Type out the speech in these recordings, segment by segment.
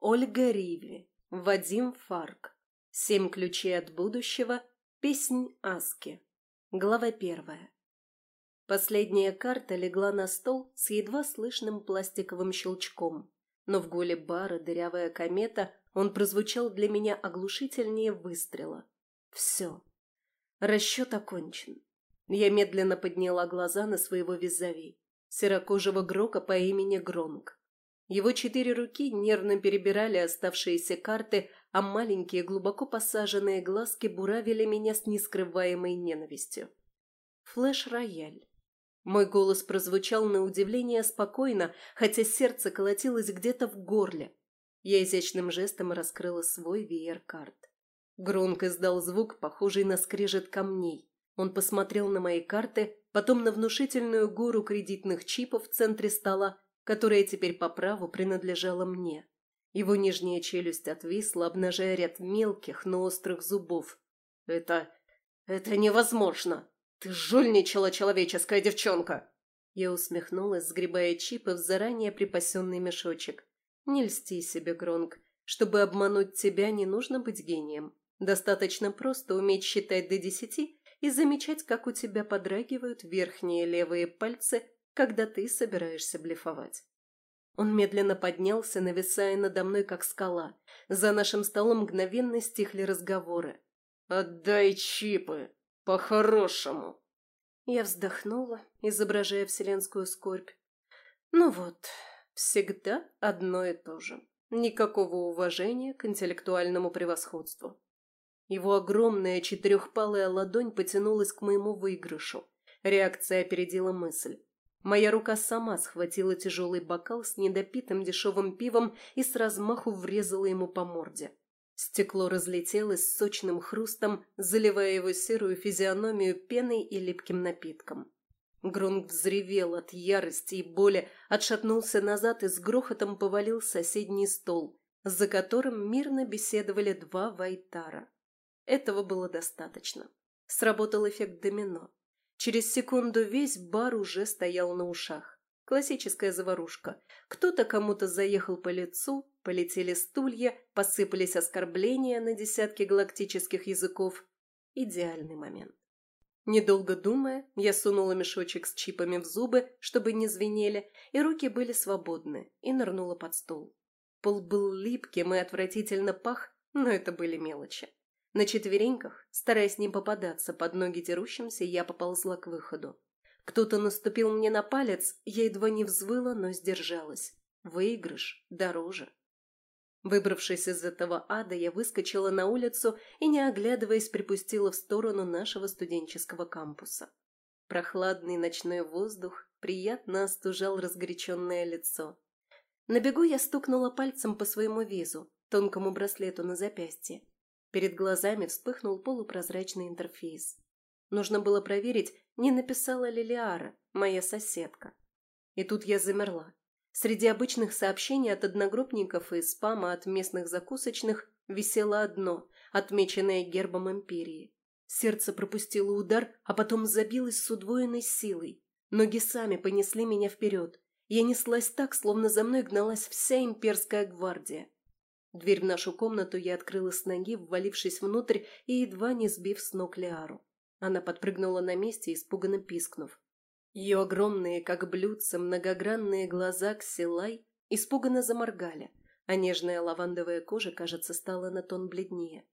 Ольга Риви, Вадим Фарк. Семь ключей от будущего. Песнь Аски. Глава первая. Последняя карта легла на стол с едва слышным пластиковым щелчком, но в голе бара дырявая комета он прозвучал для меня оглушительнее выстрела. Все. Расчет окончен. Я медленно подняла глаза на своего визави, серокожего Грока по имени Гронг. Его четыре руки нервно перебирали оставшиеся карты, а маленькие глубоко посаженные глазки буравили меня с нескрываемой ненавистью. Флэш-рояль. Мой голос прозвучал на удивление спокойно, хотя сердце колотилось где-то в горле. Я изящным жестом раскрыла свой веер карт. Громко издал звук, похожий на скрежет камней. Он посмотрел на мои карты, потом на внушительную гору кредитных чипов в центре стола, которая теперь по праву принадлежала мне. Его нижняя челюсть отвисла, обнажая ряд мелких, но острых зубов. «Это... это невозможно! Ты жульничала, человеческая девчонка!» Я усмехнулась, сгребая чипы в заранее припасенный мешочек. «Не льсти себе, Гронк. Чтобы обмануть тебя, не нужно быть гением. Достаточно просто уметь считать до десяти и замечать, как у тебя подрагивают верхние левые пальцы, когда ты собираешься блефовать. Он медленно поднялся, нависая надо мной, как скала. За нашим столом мгновенно стихли разговоры. «Отдай чипы! По-хорошему!» Я вздохнула, изображая вселенскую скорбь. «Ну вот, всегда одно и то же. Никакого уважения к интеллектуальному превосходству. Его огромная четырехпалая ладонь потянулась к моему выигрышу. Реакция опередила мысль. Моя рука сама схватила тяжелый бокал с недопитым дешевым пивом и с размаху врезала ему по морде. Стекло разлетелось с сочным хрустом, заливая его серую физиономию пеной и липким напитком. Грунг взревел от ярости и боли, отшатнулся назад и с грохотом повалил соседний стол, за которым мирно беседовали два вайтара. Этого было достаточно. Сработал эффект домино. Через секунду весь бар уже стоял на ушах. Классическая заварушка. Кто-то кому-то заехал по лицу, полетели стулья, посыпались оскорбления на десятки галактических языков. Идеальный момент. Недолго думая, я сунула мешочек с чипами в зубы, чтобы не звенели, и руки были свободны, и нырнула под стол. Пол был липким и отвратительно пах, но это были мелочи. На четвереньках, стараясь не попадаться под ноги дерущимся, я поползла к выходу. Кто-то наступил мне на палец, я едва не взвыла, но сдержалась. Выигрыш дороже. Выбравшись из этого ада, я выскочила на улицу и, не оглядываясь, припустила в сторону нашего студенческого кампуса. Прохладный ночной воздух приятно остужал разгоряченное лицо. На бегу я стукнула пальцем по своему визу, тонкому браслету на запястье. Перед глазами вспыхнул полупрозрачный интерфейс. Нужно было проверить, не написала ли Лиара, моя соседка. И тут я замерла. Среди обычных сообщений от одногруппников и спама от местных закусочных висело одно, отмеченное гербом Империи. Сердце пропустило удар, а потом забилось с удвоенной силой. Ноги сами понесли меня вперед. Я неслась так, словно за мной гналась вся имперская гвардия. Дверь в нашу комнату я открыла с ноги, ввалившись внутрь и едва не сбив с ног Лиару. Она подпрыгнула на месте, испуганно пискнув. Ее огромные, как блюдца, многогранные глаза Ксилай испуганно заморгали, а нежная лавандовая кожа, кажется, стала на тон бледнее.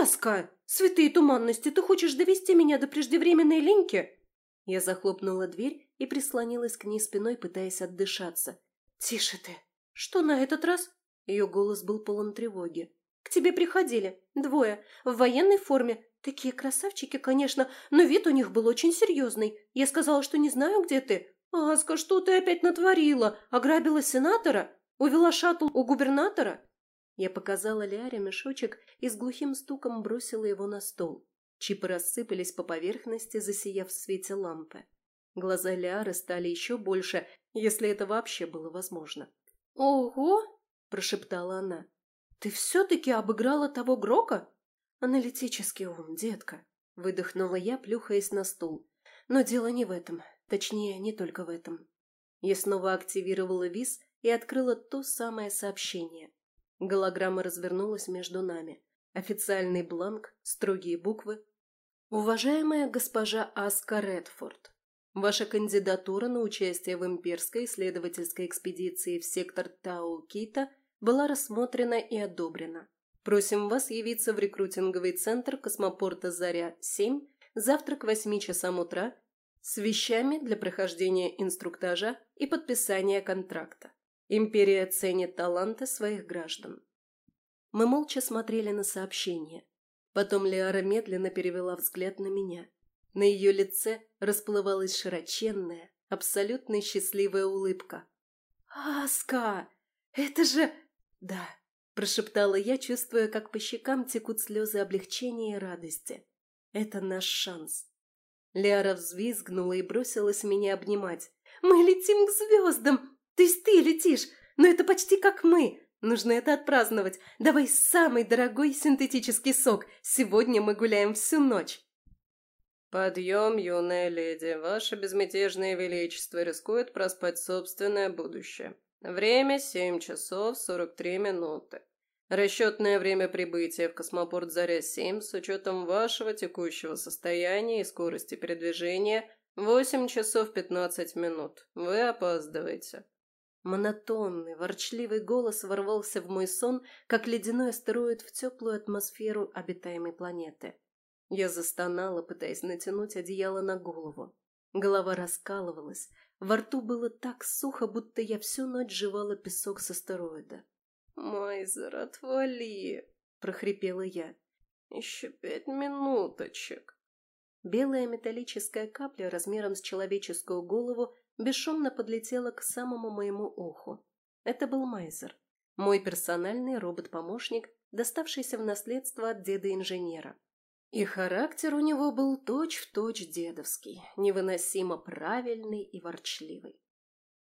«Аска! Святые туманности, ты хочешь довести меня до преждевременной линьки?» Я захлопнула дверь и прислонилась к ней спиной, пытаясь отдышаться. «Тише ты! Что на этот раз?» Ее голос был полон тревоги. «К тебе приходили. Двое. В военной форме. Такие красавчики, конечно, но вид у них был очень серьезный. Я сказала, что не знаю, где ты. Аска, что ты опять натворила? Ограбила сенатора? Увела шаттл у губернатора?» Я показала Ляре мешочек и с глухим стуком бросила его на стол. Чипы рассыпались по поверхности, засияв в свете лампы. Глаза Лиары стали еще больше, если это вообще было возможно. «Ого!» Прошептала она. «Ты все-таки обыграла того Грока?» «Аналитический ум, детка», — выдохнула я, плюхаясь на стул. «Но дело не в этом. Точнее, не только в этом». Я снова активировала виз и открыла то самое сообщение. Голограмма развернулась между нами. Официальный бланк, строгие буквы. Уважаемая госпожа Аска Редфорд, ваша кандидатура на участие в имперской исследовательской экспедиции в сектор Тау-Кита была рассмотрена и одобрена. Просим вас явиться в рекрутинговый центр космопорта «Заря-7» завтра к 8 часам утра с вещами для прохождения инструктажа и подписания контракта. Империя ценит таланты своих граждан. Мы молча смотрели на сообщение. Потом Лиара медленно перевела взгляд на меня. На ее лице расплывалась широченная, абсолютно счастливая улыбка. «Аска! Это же...» «Да», – прошептала я, чувствуя, как по щекам текут слезы облегчения и радости. «Это наш шанс». Лиара взвизгнула и бросилась меня обнимать. «Мы летим к звездам! То есть ты летишь, но это почти как мы! Нужно это отпраздновать! Давай самый дорогой синтетический сок! Сегодня мы гуляем всю ночь!» «Подъем, юная леди! Ваше безмятежное величество рискует проспать собственное будущее. Время семь часов сорок три минуты. Расчетное время прибытия в космопорт Заря-7 с учетом вашего текущего состояния и скорости передвижения – 8 часов 15 минут. Вы опаздываете. Монотонный, ворчливый голос ворвался в мой сон, как ледяной астероид в теплую атмосферу обитаемой планеты. Я застонала, пытаясь натянуть одеяло на голову. Голова раскалывалась, во рту было так сухо, будто я всю ночь жевала песок с астероида. «Майзер, отвали!» – прохрипела я. «Еще пять минуточек». Белая металлическая капля размером с человеческую голову бесшумно подлетела к самому моему уху. Это был Майзер, мой персональный робот-помощник, доставшийся в наследство от деда-инженера. И характер у него был точь-в-точь точь дедовский, невыносимо правильный и ворчливый.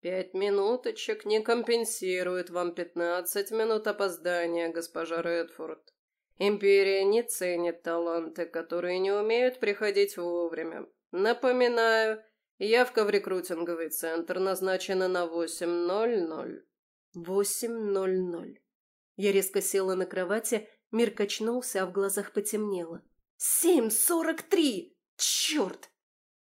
«Пять минуточек не компенсирует вам пятнадцать минут опоздания, госпожа Редфорд. Империя не ценит таланты, которые не умеют приходить вовремя. Напоминаю, явка в рекрутинговый центр назначена на 8.00». «8.00». Я резко села на кровати, мир качнулся, а в глазах потемнело. «Семь сорок три! Черт!»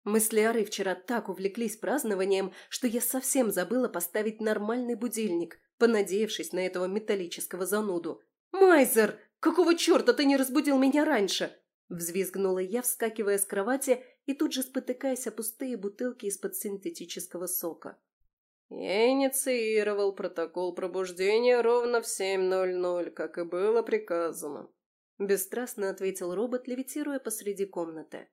Мы с Лиарой вчера так увлеклись празднованием, что я совсем забыла поставить нормальный будильник, понадеявшись на этого металлического зануду. «Майзер, какого черта ты не разбудил меня раньше?» Взвизгнула я, вскакивая с кровати и тут же спотыкаясь о пустые бутылки из-под синтетического сока. «Я инициировал протокол пробуждения ровно в 7.00, как и было приказано», – бесстрастно ответил робот, левитируя посреди комнаты.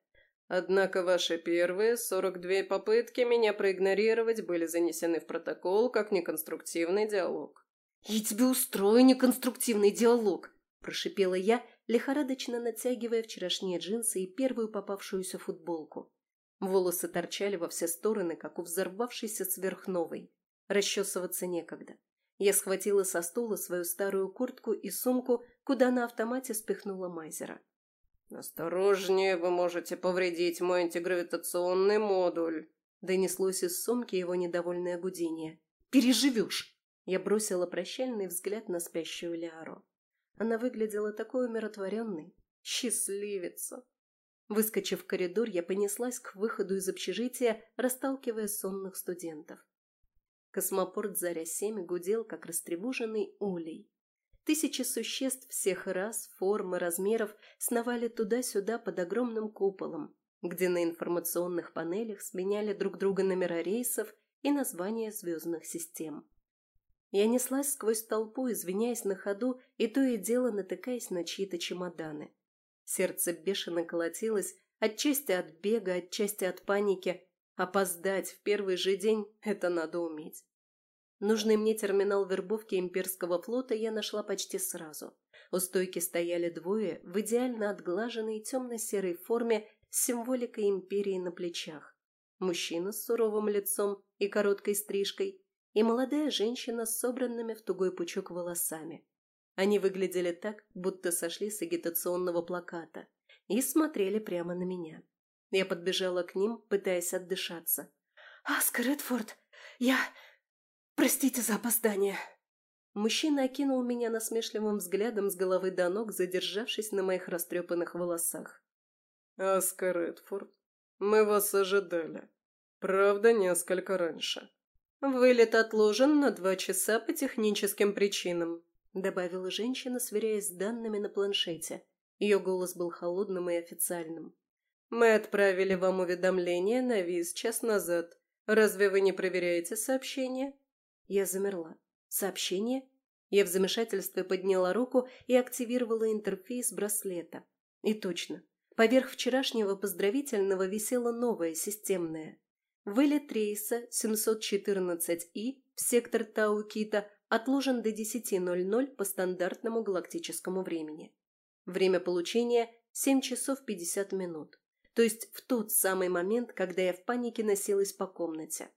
Однако ваши первые 42 попытки меня проигнорировать были занесены в протокол как неконструктивный диалог. «Я тебе устрою неконструктивный диалог!» – прошипела я, лихорадочно натягивая вчерашние джинсы и первую попавшуюся футболку. Волосы торчали во все стороны, как у взорвавшейся сверхновой. Расчесываться некогда. Я схватила со стула свою старую куртку и сумку, куда на автомате спихнула Майзера. «Осторожнее, вы можете повредить мой антигравитационный модуль», донеслось из сумки его недовольное гудение. «Переживешь!» Я бросила прощальный взгляд на спящую Лиару. Она выглядела такой умиротворенной. Счастливица! Выскочив в коридор, я понеслась к выходу из общежития, расталкивая сонных студентов. Космопорт «Заря-7» гудел, как растревоженный улей. Тысячи существ всех рас, форм и размеров сновали туда-сюда под огромным куполом, где на информационных панелях сменяли друг друга номера рейсов и названия звездных систем. Я неслась сквозь толпу, извиняясь на ходу и то и дело натыкаясь на чьи-то чемоданы. Сердце бешено колотилось, отчасти от бега, отчасти от паники. Опоздать в первый же день – это надо уметь. Нужный мне терминал вербовки имперского флота я нашла почти сразу. У стойки стояли двое в идеально отглаженной темно-серой форме с символикой империи на плечах. Мужчина с суровым лицом и короткой стрижкой, и молодая женщина с собранными в тугой пучок волосами. Они выглядели так, будто сошли с агитационного плаката, и смотрели прямо на меня. Я подбежала к ним, пытаясь отдышаться. «Аскар Эдфорд, я... Простите за опоздание. Мужчина окинул меня насмешливым взглядом с головы до ног, задержавшись на моих растрепанных волосах. «Аска Редфорд, мы вас ожидали. Правда, несколько раньше». «Вылет отложен на два часа по техническим причинам», добавила женщина, сверяясь с данными на планшете. Ее голос был холодным и официальным. «Мы отправили вам уведомление на виз час назад. Разве вы не проверяете сообщение?» Я замерла. «Сообщение?» Я в замешательстве подняла руку и активировала интерфейс браслета. И точно. Поверх вчерашнего поздравительного висело новое системное. Вылет рейса 714И в сектор Таукита отложен до 10.00 по стандартному галактическому времени. Время получения – 7 часов 50 минут. То есть в тот самый момент, когда я в панике носилась по комнате.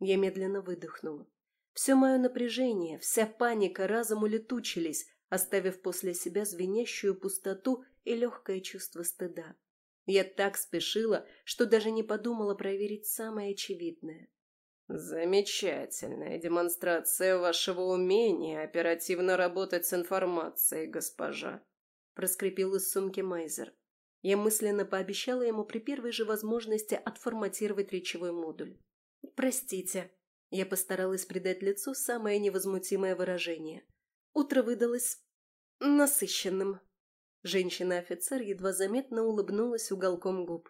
Я медленно выдохнула. Все мое напряжение, вся паника разом улетучились, оставив после себя звенящую пустоту и легкое чувство стыда. Я так спешила, что даже не подумала проверить самое очевидное. «Замечательная демонстрация вашего умения оперативно работать с информацией, госпожа», – проскрипел из сумки Майзер. Я мысленно пообещала ему при первой же возможности отформатировать речевой модуль. «Простите», – я постаралась придать лицу самое невозмутимое выражение. Утро выдалось насыщенным. Женщина-офицер едва заметно улыбнулась уголком губ.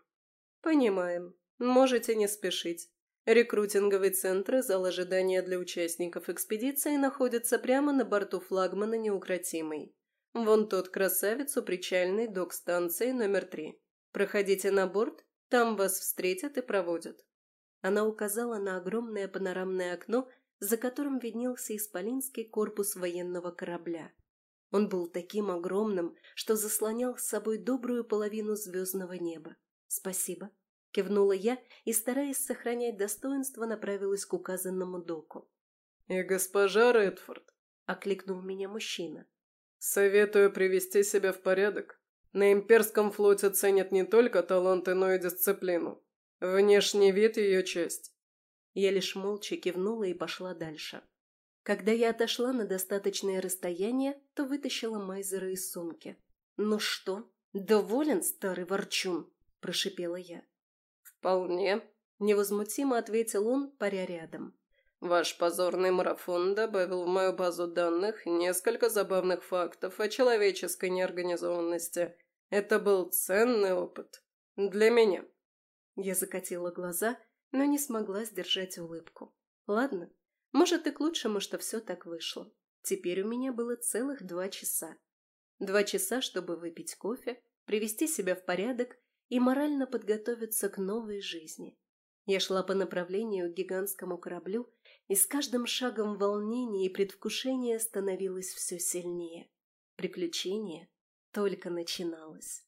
«Понимаем. Можете не спешить. Рекрутинговый центр и зал ожидания для участников экспедиции находятся прямо на борту флагмана «Неукротимый». Вон тот красавец у причальной док-станции номер три. Проходите на борт, там вас встретят и проводят. Она указала на огромное панорамное окно, за которым виднелся исполинский корпус военного корабля. Он был таким огромным, что заслонял с собой добрую половину звездного неба. Спасибо. Кивнула я и, стараясь сохранять достоинство, направилась к указанному доку. «И госпожа Редфорд», — окликнул меня мужчина. «Советую привести себя в порядок. На имперском флоте ценят не только таланты, но и дисциплину. Внешний вид – ее часть». Я лишь молча кивнула и пошла дальше. Когда я отошла на достаточное расстояние, то вытащила Майзера из сумки. «Ну что, доволен, старый ворчун?» – прошипела я. «Вполне», – невозмутимо ответил он, паря рядом. «Ваш позорный марафон добавил в мою базу данных несколько забавных фактов о человеческой неорганизованности. Это был ценный опыт. Для меня». Я закатила глаза, но не смогла сдержать улыбку. «Ладно, может и к лучшему, что все так вышло. Теперь у меня было целых два часа. Два часа, чтобы выпить кофе, привести себя в порядок и морально подготовиться к новой жизни. Я шла по направлению к гигантскому кораблю, и с каждым шагом волнение и предвкушение становилось все сильнее. Приключение только начиналось.